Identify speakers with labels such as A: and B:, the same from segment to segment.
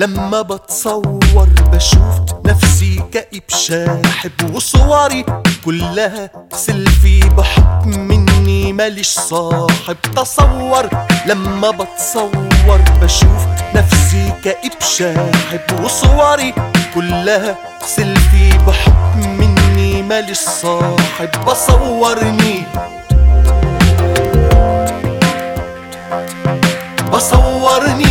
A: لما بتصور بشوف نفسي كئيب شاحب وصوري كلها سيلفي بحب مني ماليش صاحب. تصور لما بتصور بشوف نفسي كئيب شاحب وصوري كلها سيلفي بحب مني ماليش صاحب. بصورني. بصورني.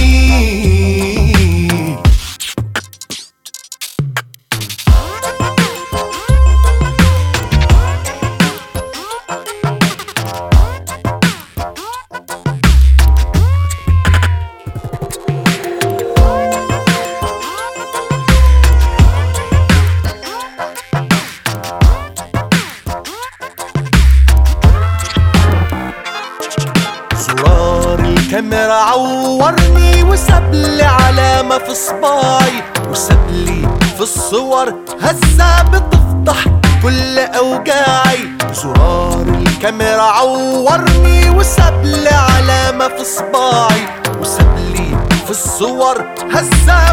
A: الكاميرا عورني وسابلي علامة في صباعي وسابلي في الصور. هزة بتفضح كل أوجاعي. زرار الكاميرا عورني وسابلي علامة في صباعي وسابلي في الصور. هزة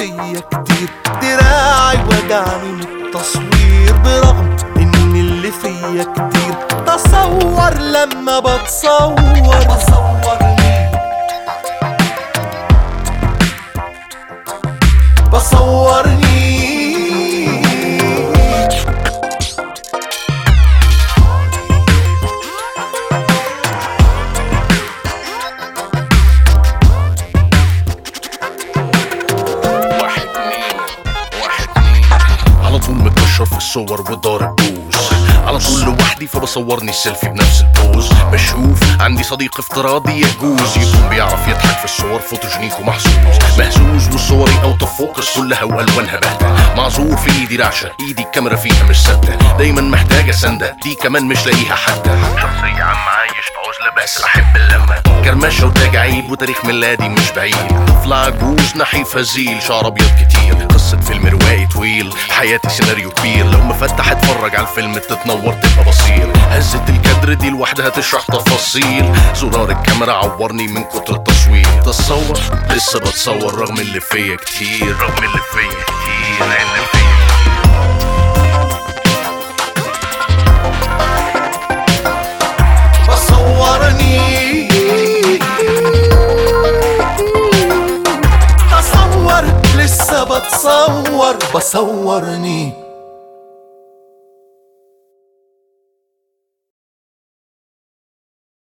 A: فيا كتير دراعي وجعني من التصوير برغم ان اللي فيا كتير تصور لما بتصور. بصورني. بصورني.
B: الصور وضارب بوز. على طول لوحدي فبصورني السيلفي بنفس البوز. بشوف عندي صديق افتراضي يجوز. يكون بيعرف يضحك في الصور photogenic ومحظوظ. مهزوز وصوري out of focus كلها والوانها باهته معذور في إيدي رعشة إيدي الكاميرا فيها مش ثابتة. دايما محتاجة سندة دي كمان مش لاقيها حتى. شخصيه عم عايش في عزلة بس بحب اللمة. كرمشة عيب وتاريخ ميلادي مش بعيد. طفل عجوز نحيف هزيل شعر أبيض كتير. قصه فيلم روائي طويل. حياتي سيناريو كبير. لو مفتح اتفرج على الفيلم تتنور تبقى بصير. هزة الكادر دي لوحدها تشرح تفاصيل. زرار الكاميرا عورني من كتر التصوير. تصور لسه بتصور رغم اللي فيا كتير. رغم اللي فيا كتير. اللي فيا
A: بصورني.